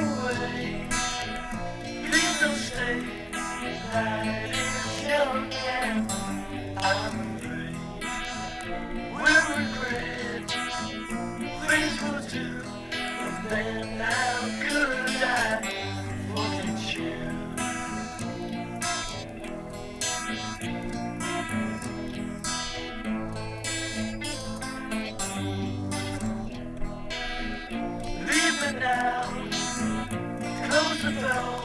away. Please don't stay. Thank you.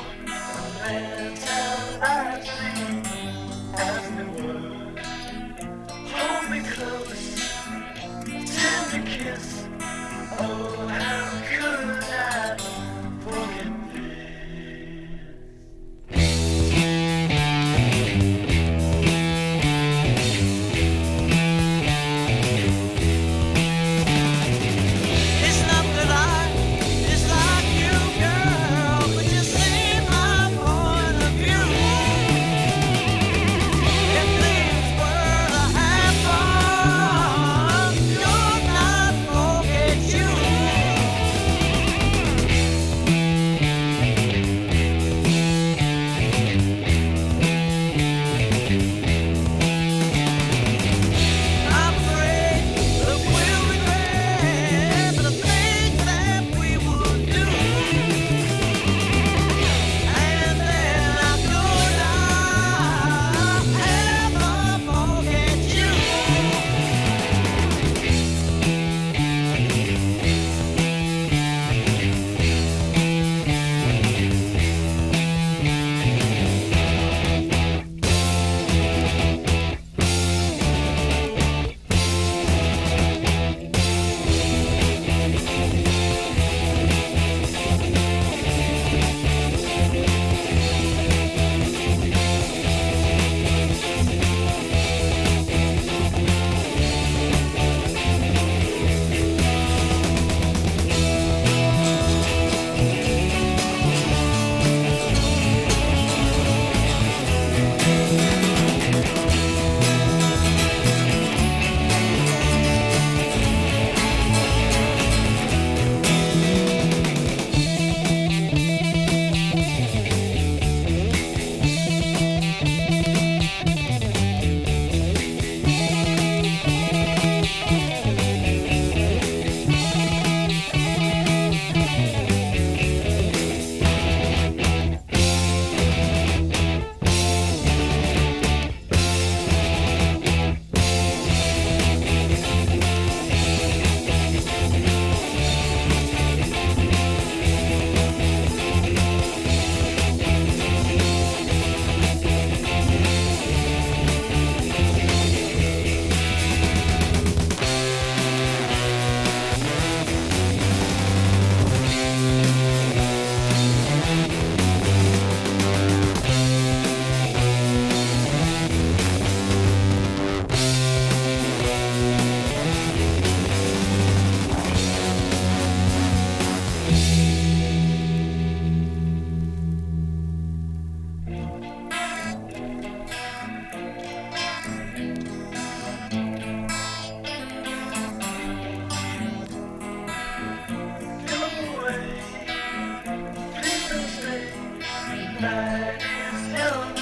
word is new.